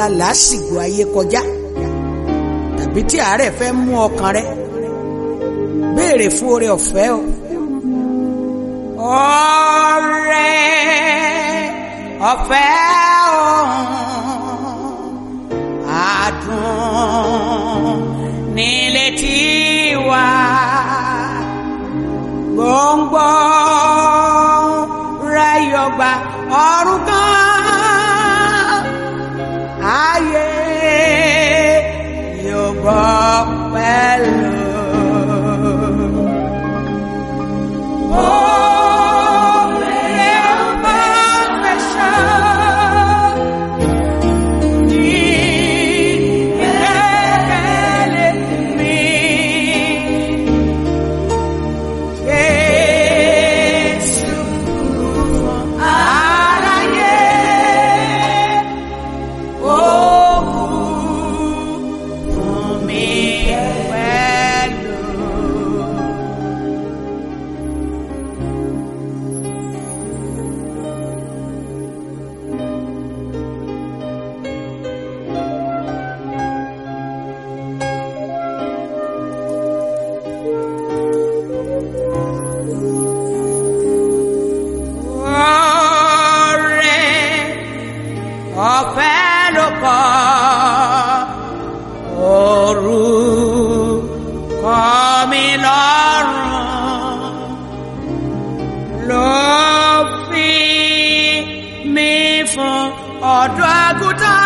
la la ayé kọjá tàbí tí àárẹ̀ fẹ́ mú ọkàn rẹ béèrè fún oore ọ̀fẹ́ o. Oore ọ̀fẹ́ òun àdùn nílé tí wà gbòǹgbò rẹ̀ ọ̀rùn kan. 我转过身。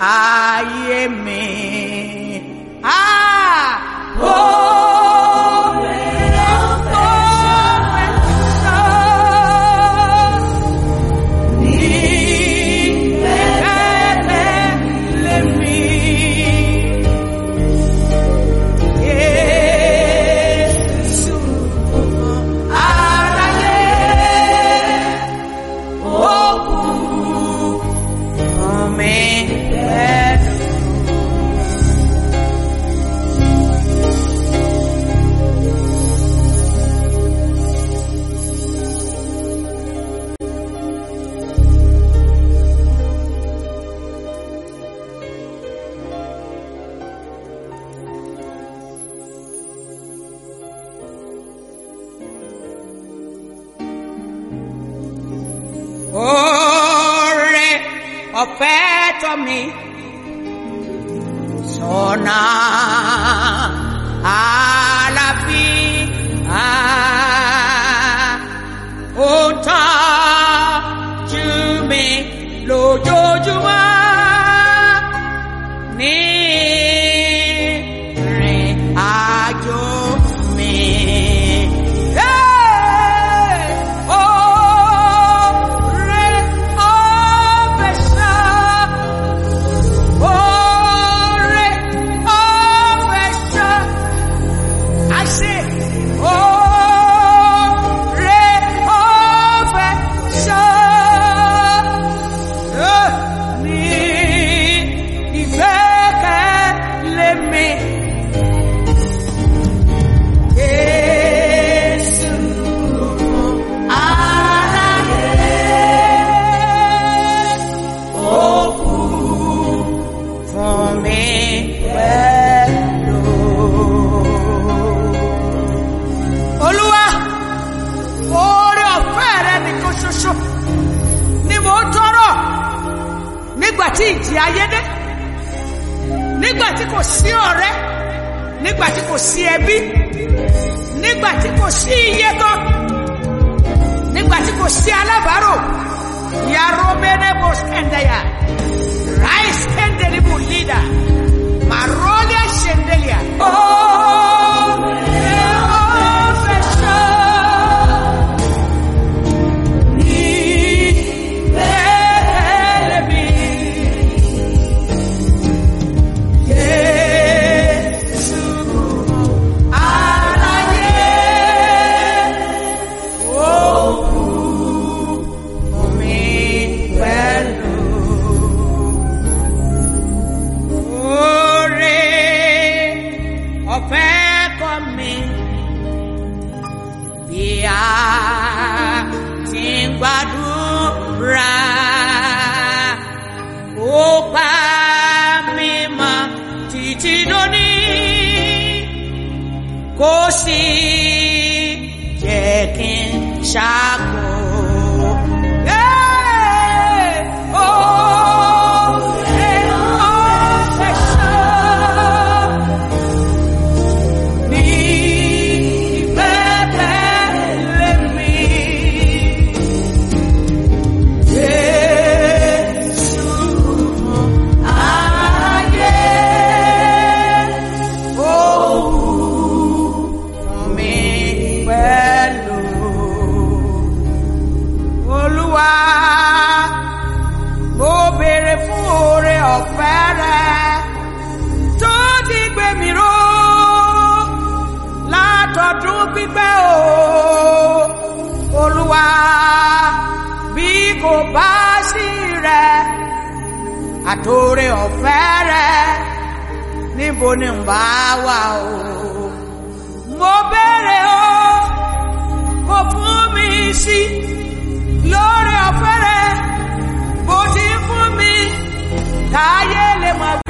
Ay am shine. àtòrè ọ̀fẹ́ rẹ níbo ni ń bá wà o. mo béèrè o kò fún mi sí lórí ọ̀fẹ́ rẹ bó ti fún mi táyé lè mọ̀.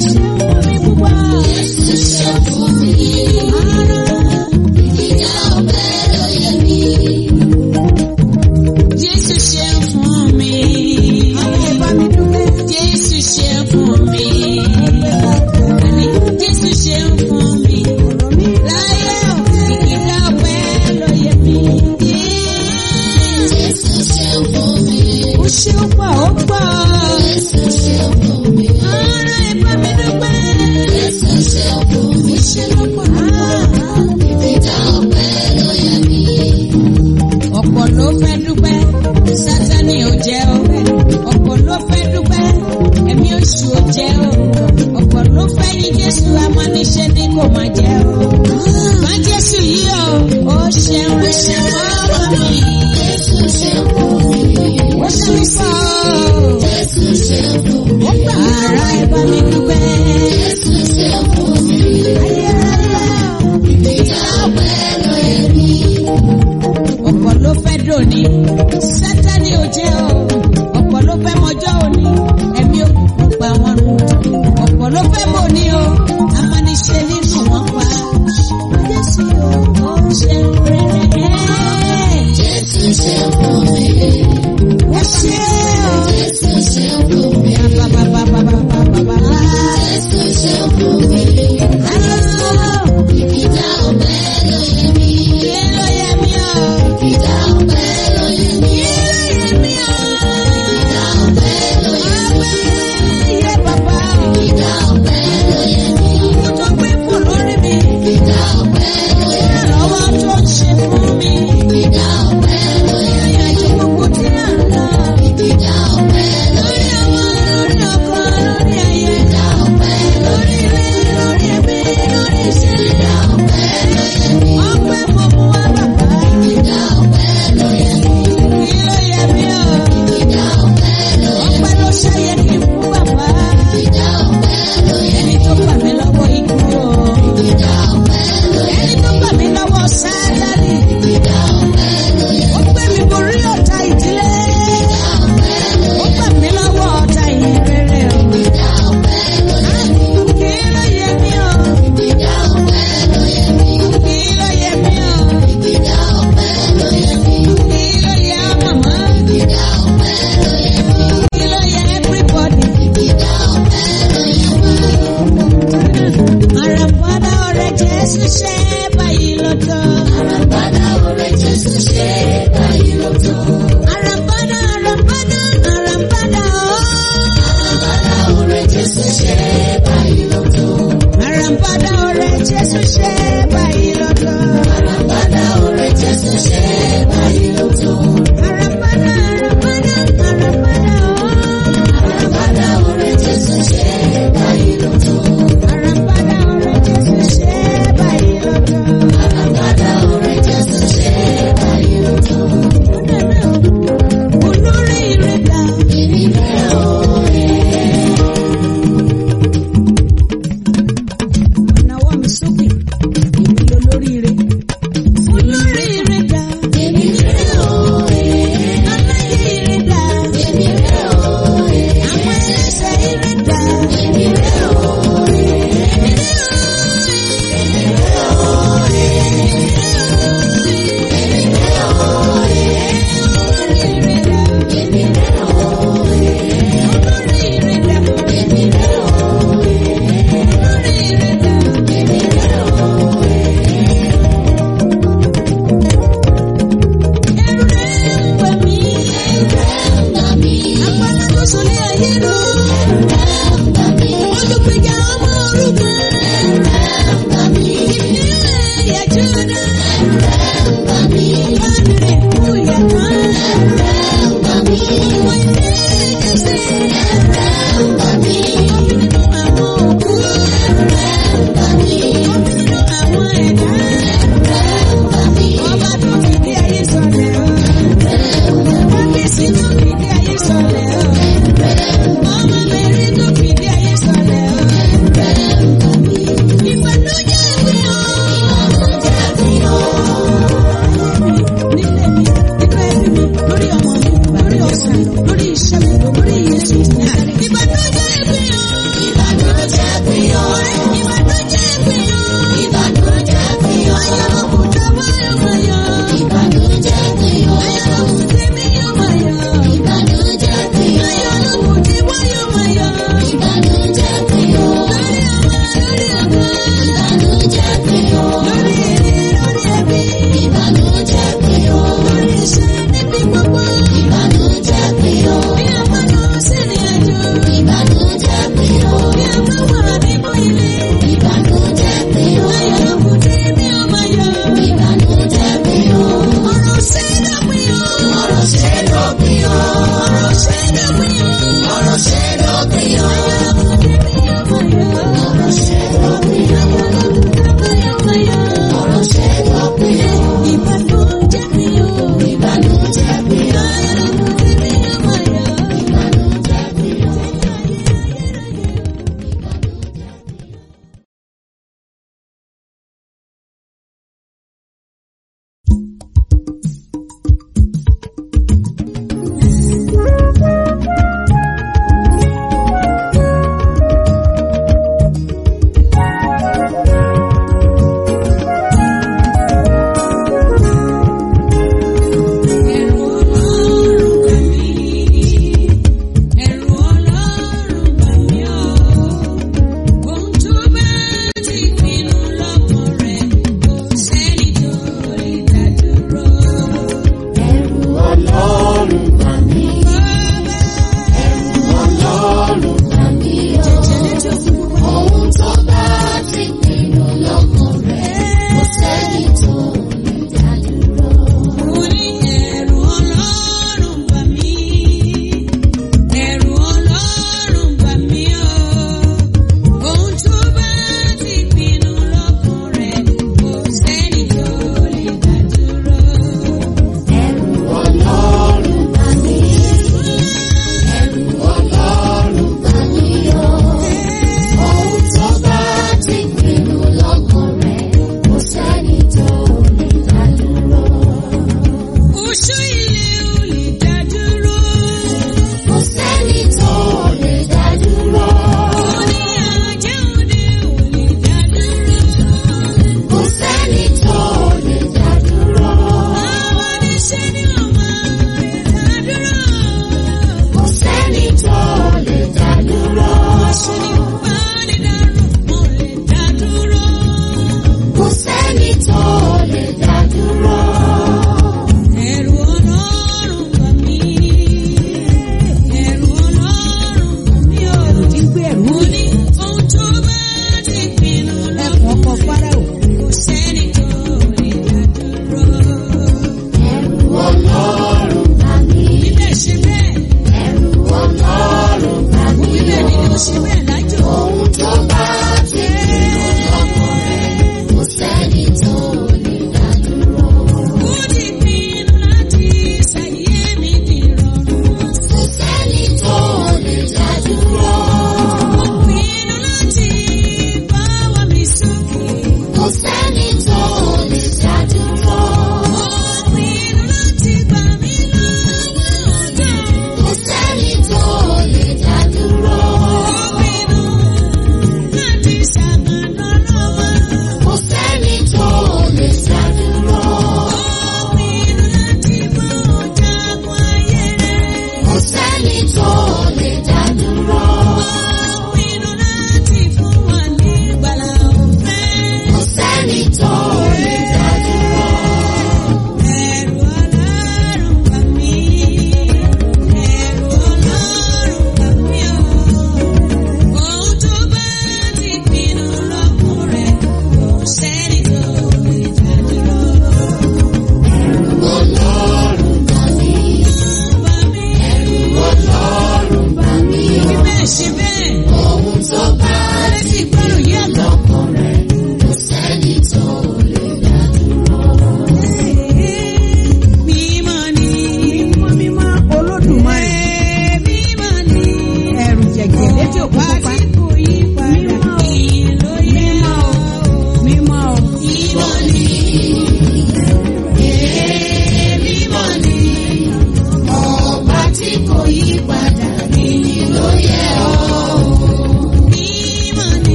Christmas.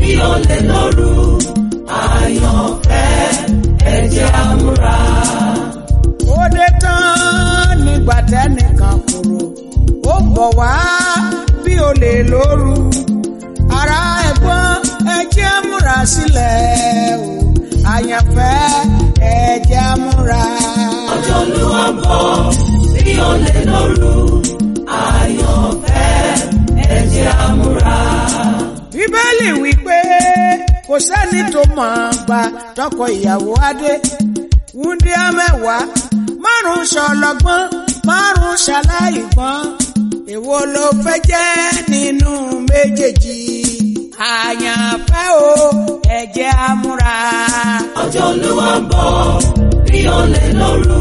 bí ó lè lóru àyànfẹ́ ẹ̀jẹ̀ àmúra. ó dé tán nígbà tẹ́nìkan kúrò ó bọ̀ wá bí ó lóru ara ẹ̀gbọ́n ẹ̀jẹ̀ àmúra sílẹ̀ o àyànfẹ́ ẹ̀jẹ̀ àmúra. ọjọ́ ló wá bọ̀ bí ó lè lóru àyànfẹ́ ẹ̀jẹ̀ àmúra bíbélì wípé kò sẹ́ni tó mọ̀ ọ́n gba tọkọ ìyàwó adé wúndíá mẹ́wàá márùn-ún ṣọlọ́gbọ́n márùn-ún ṣaláìgbọ́n èwo ló fẹ́ jẹ́ nínú méjèèjì àyànfẹ́ o ẹ jẹ́ amúra. ọjọ́ olúwa ń bọ̀ bí ó lè lóru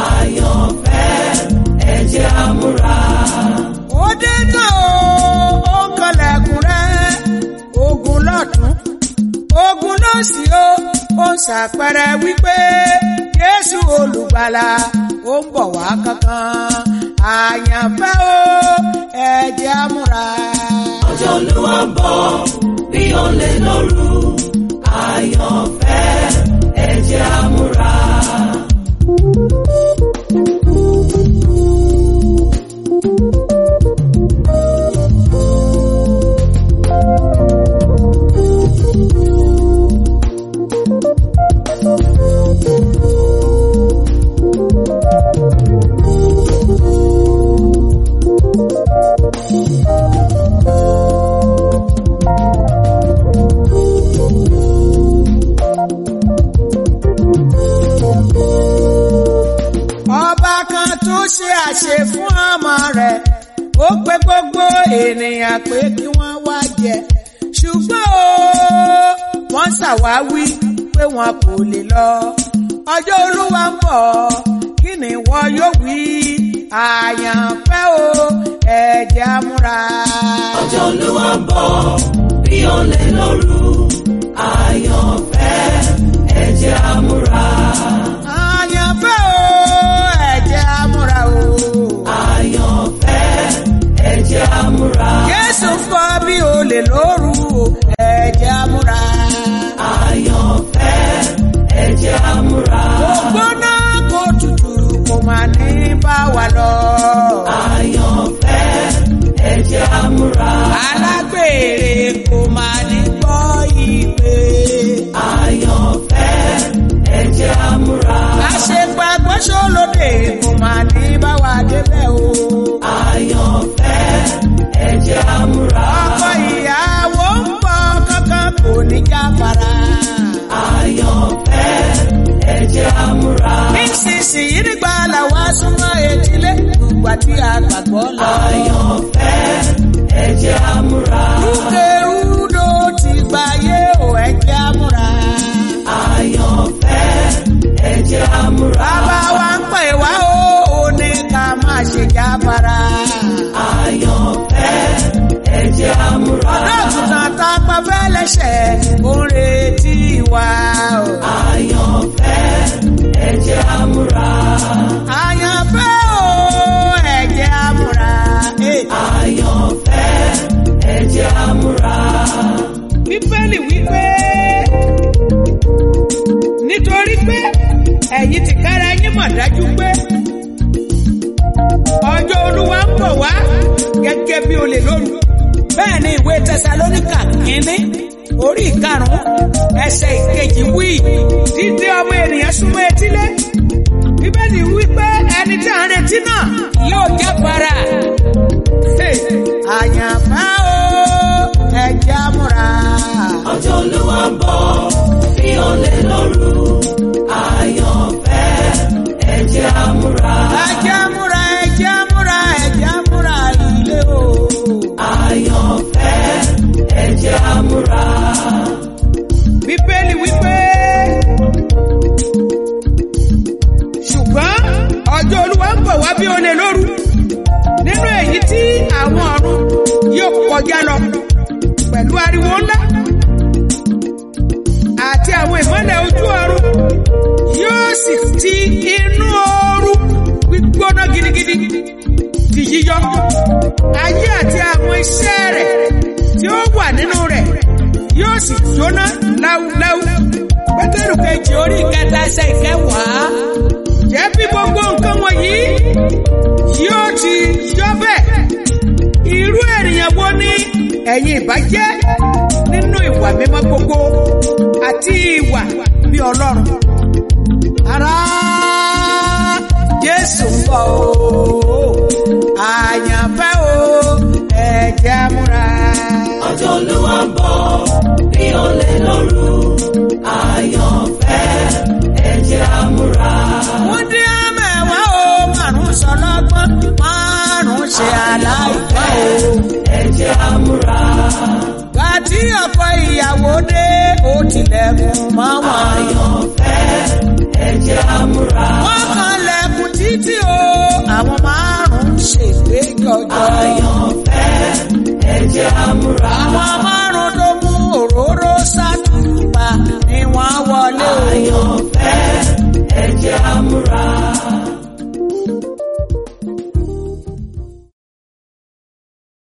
àyànfẹ́ ẹ amúra. ó dé tán o ó kọlẹ̀kùn rẹ̀ lọ́tún ogun lósì ó ó ń ṣàpẹrẹ wípé Jésù olùgbàlà ó ń bọ̀ wá kankan àyànfẹ́ o ẹ jẹ́ á múra. ọjọ́ Olúwa ń bọ̀ bí ó lè lóru àyànfẹ́ ẹ jẹ́ á thank you kò lè lọ ọjọ́ olúwa ń bọ̀ kí ni wọ́n yóò wí àyànfẹ́ o ẹ̀jẹ̀ amúra. ọjọ́ olúwa ń bọ̀ bí ó lè lóru àyànfẹ́ ẹ̀jẹ̀ amúra. àyànfẹ́ o ẹ̀jẹ̀ amúra o. àyànfẹ́ ẹ̀jẹ̀ amúra. Jésù fọ́ bí ó lè lóru jẹ́ àmúra. Kò gbóná kò tutù kò máa ní bá wa lọ. Àyànfẹ́ ẹ jẹ́ àmúra. Alágbèrè kò máa ní gbọ́ ìpè. Àyànfẹ́ Ọkọ ìyàwó ń bọ̀ kankan kò ní jáfara àyànfẹ́ ẹ̀jẹ̀ àmúra. nísinsìnyí nígbà làwọn súnmọ́ etílé ìgbà tí a gbàgbọ́ lọ. àyànfẹ́ ẹ̀jẹ̀ àmúra. rúkèrúdò ti gbàyé ò ẹ̀jẹ̀ àmúra. àyànfẹ́ ẹ̀jẹ̀ àmúra. bàbá wa ń pè wá o ò ní ká má ṣe jábára. àyànfẹ́ ẹ̀jẹ̀ ẹlẹ́ṣẹ̀ ó ń retí wa. àyànfẹ́ ẹ jẹ́ a múra. àyànfẹ́ o ẹ jẹ́ a múra. àyànfẹ́ ẹ jẹ́ a múra. bíbélì wípé nítorí pé ẹ̀yin ti kára yín mọ̀ dájú pé ọjọ́ olúwa ń bọ̀ wá gẹ́gẹ́ bí olè lóru bẹ́ẹ̀ ni ìwé tẹsalóníkà kínní orí ìkarùn-ún ẹsẹ̀ ìkejì wí dídé ọmọ ènìyàn súnmọ́ etílé bíbélì wípé ẹni tí a retí náà yóò jẹ́ para. àyànfẹ́ o ẹja múra. ọjọ́ olúwa ń bọ̀ fi hàn lé lóru àyànfẹ́ ẹja múra. ẹja múra. bọ̀ wá bí olè lóru nínú èyí tí àwọn ọ̀run yóò kọjá lọ pẹ̀lú ariwo ńlá àti àwọn ìmọ́lẹ̀ ojú ọ̀run yóò sì ti inú ooru gbígbóná gidigidi di yíyọ ayé àti àwọn iṣẹ́ rẹ̀ tí ó wà nínú rẹ̀ yóò sì jóná láúláú pétérù kejì orí ìkẹta ẹsẹ̀ ìkẹwàá jẹ́ bí gbogbo nǹkan wọ̀nyí yóò ti yọ bẹ́ẹ̀ irú ènìyàn wo ni ẹ̀yin ìbá jẹ́ nínú ìwà mímọ́ gbogbo àti ìwà bí ọlọ́run ará Jésù ń bọ̀ o àyànfẹ́ o ẹ̀jẹ̀ múra. ọjọ́ Olúwa ń bọ̀ bí olè lóru àyànfẹ́ jẹ́ àmúra. Múdí àmẹ̀wá o, márùn-ún sọlọ́gbọ́n, márùn-ún ṣe aláìpá Ẹ jẹ́ àmúra. Gàtí ọ̀pọ̀ ìyàwó dé, ó tilẹ̀kùn mọ́ wọn. Àyànfẹ́ ẹ jẹ́ àmúra. Wọ́n kan lẹ̀kùn títí o, àwọn márùn-ún ṣègbè jọjọ. Àyànfẹ́ ẹ jẹ́ àmúra. Àwọn márùn-ún ló mú òróró sá. ayọ̀fẹ́ ẹ̀jẹ̀ àmúra.